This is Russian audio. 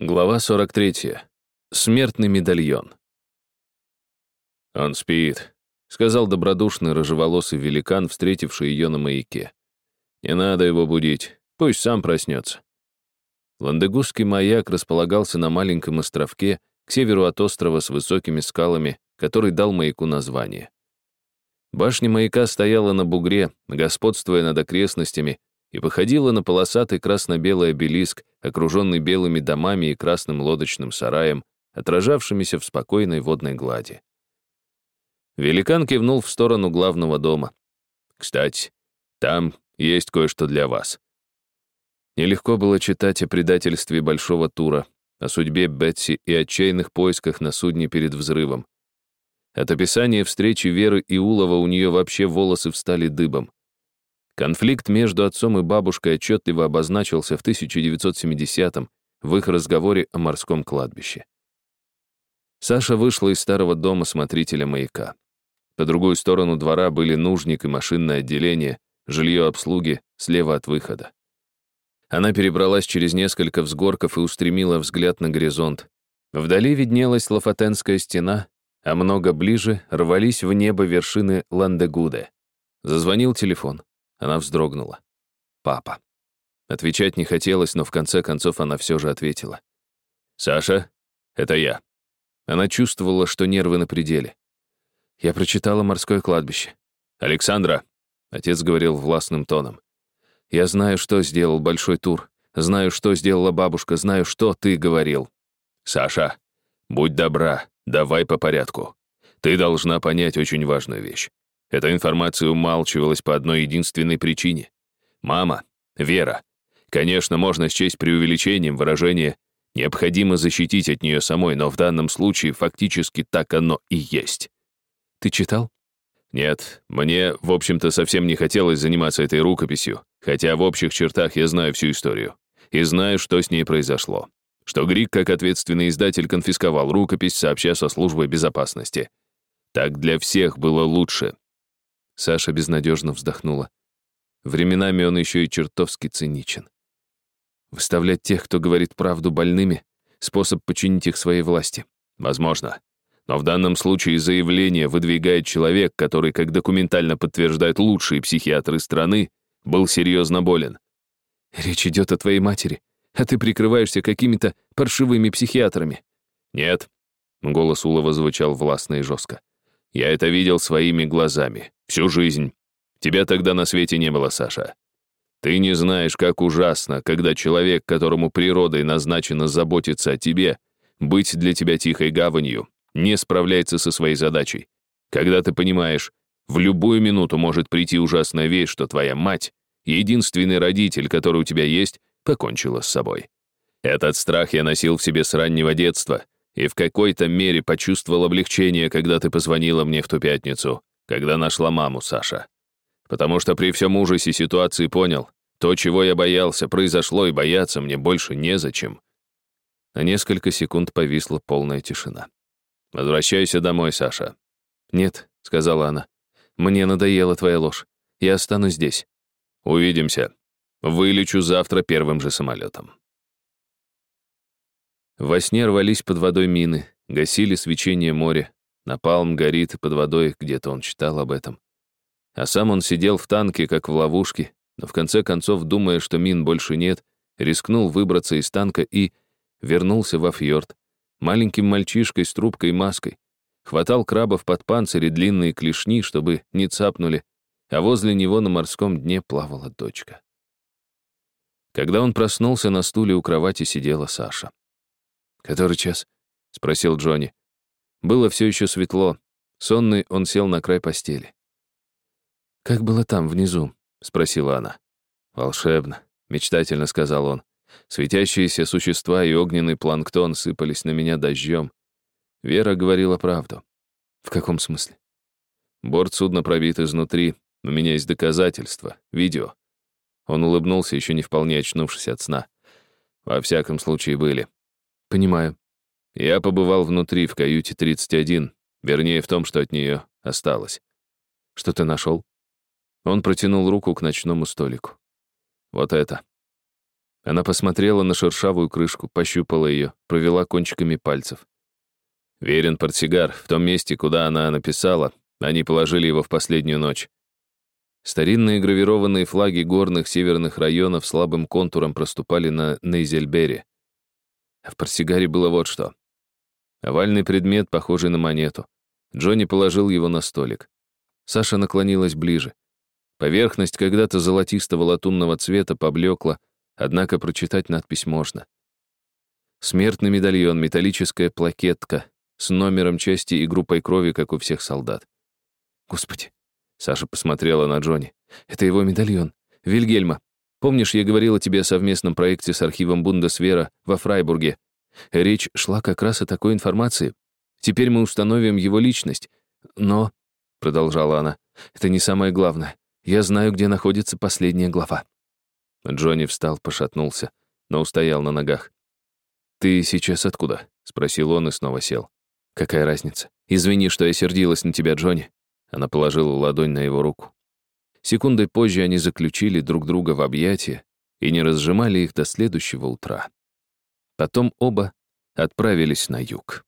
Глава 43. Смертный медальон. «Он спит», — сказал добродушный рыжеволосый великан, встретивший ее на маяке. «Не надо его будить, пусть сам проснется». Ландегузский маяк располагался на маленьком островке к северу от острова с высокими скалами, который дал маяку название. Башня маяка стояла на бугре, господствуя над окрестностями, и походила на полосатый красно-белый обелиск, окруженный белыми домами и красным лодочным сараем, отражавшимися в спокойной водной глади. Великан кивнул в сторону главного дома. «Кстати, там есть кое-что для вас». Нелегко было читать о предательстве Большого Тура, о судьбе Бетси и отчаянных поисках на судне перед взрывом. От описания встречи Веры и Улова у нее вообще волосы встали дыбом. Конфликт между отцом и бабушкой отчетливо обозначился в 1970-м в их разговоре о морском кладбище. Саша вышла из старого дома смотрителя маяка. По другую сторону двора были нужник и машинное отделение, жилье обслуги слева от выхода. Она перебралась через несколько взгорков и устремила взгляд на горизонт. Вдали виднелась Лафатенская стена, а много ближе рвались в небо вершины Ландегуде. Зазвонил телефон. Она вздрогнула. «Папа». Отвечать не хотелось, но в конце концов она все же ответила. «Саша, это я». Она чувствовала, что нервы на пределе. Я прочитала «Морское кладбище». «Александра», — отец говорил властным тоном, «я знаю, что сделал Большой тур, знаю, что сделала бабушка, знаю, что ты говорил». «Саша, будь добра, давай по порядку. Ты должна понять очень важную вещь. Эта информация умалчивалась по одной единственной причине. Мама, Вера. Конечно, можно счесть преувеличением выражение «необходимо защитить от нее самой», но в данном случае фактически так оно и есть. Ты читал? Нет, мне, в общем-то, совсем не хотелось заниматься этой рукописью, хотя в общих чертах я знаю всю историю. И знаю, что с ней произошло. Что Грик, как ответственный издатель, конфисковал рукопись, сообща со службой безопасности. Так для всех было лучше. Саша безнадежно вздохнула. Временами он еще и чертовски циничен. Выставлять тех, кто говорит правду больными, способ подчинить их своей власти. Возможно. Но в данном случае заявление выдвигает человек, который, как документально подтверждают лучшие психиатры страны, был серьезно болен. Речь идет о твоей матери, а ты прикрываешься какими-то паршивыми психиатрами. Нет. Голос Улова звучал властно и жестко. Я это видел своими глазами. Всю жизнь. Тебя тогда на свете не было, Саша. Ты не знаешь, как ужасно, когда человек, которому природой назначено заботиться о тебе, быть для тебя тихой гаванью, не справляется со своей задачей. Когда ты понимаешь, в любую минуту может прийти ужасная вещь, что твоя мать, единственный родитель, который у тебя есть, покончила с собой. Этот страх я носил в себе с раннего детства — и в какой-то мере почувствовал облегчение, когда ты позвонила мне в ту пятницу, когда нашла маму, Саша. Потому что при всем ужасе ситуации понял, то, чего я боялся, произошло, и бояться мне больше незачем. На несколько секунд повисла полная тишина. «Возвращайся домой, Саша». «Нет», — сказала она, — «мне надоела твоя ложь. Я останусь здесь». «Увидимся. Вылечу завтра первым же самолетом». Во сне рвались под водой мины, гасили свечение моря. Напалм горит под водой, где-то он читал об этом. А сам он сидел в танке, как в ловушке, но в конце концов, думая, что мин больше нет, рискнул выбраться из танка и вернулся во фьорд. Маленьким мальчишкой с трубкой и маской. Хватал крабов под панцири длинные клешни, чтобы не цапнули, а возле него на морском дне плавала дочка. Когда он проснулся, на стуле у кровати сидела Саша. «Который час?» — спросил Джонни. Было все еще светло. Сонный он сел на край постели. «Как было там, внизу?» — спросила она. «Волшебно», — мечтательно сказал он. Светящиеся существа и огненный планктон сыпались на меня дождем. Вера говорила правду. «В каком смысле?» «Борт судна пробит изнутри. У меня есть доказательства. Видео». Он улыбнулся, еще не вполне очнувшись от сна. «Во всяком случае, были. «Понимаю. Я побывал внутри, в каюте 31, вернее, в том, что от нее осталось. Что ты нашел?» Он протянул руку к ночному столику. «Вот это». Она посмотрела на шершавую крышку, пощупала ее, провела кончиками пальцев. Верен портсигар, в том месте, куда она написала, они положили его в последнюю ночь. Старинные гравированные флаги горных северных районов слабым контуром проступали на Нейзельбере. А в портсигаре было вот что. Овальный предмет, похожий на монету. Джонни положил его на столик. Саша наклонилась ближе. Поверхность когда-то золотистого латунного цвета поблекла, однако прочитать надпись можно. Смертный медальон, металлическая плакетка с номером части и группой крови, как у всех солдат. Господи. Саша посмотрела на Джонни. Это его медальон. Вильгельма. Помнишь, я говорила тебе о совместном проекте с архивом Бундесвера во Фрайбурге? Речь шла как раз о такой информации. Теперь мы установим его личность. Но, — продолжала она, — это не самое главное. Я знаю, где находится последняя глава. Джонни встал, пошатнулся, но устоял на ногах. «Ты сейчас откуда?» — спросил он и снова сел. «Какая разница? Извини, что я сердилась на тебя, Джонни. Она положила ладонь на его руку. Секундой позже они заключили друг друга в объятия и не разжимали их до следующего утра. Потом оба отправились на юг.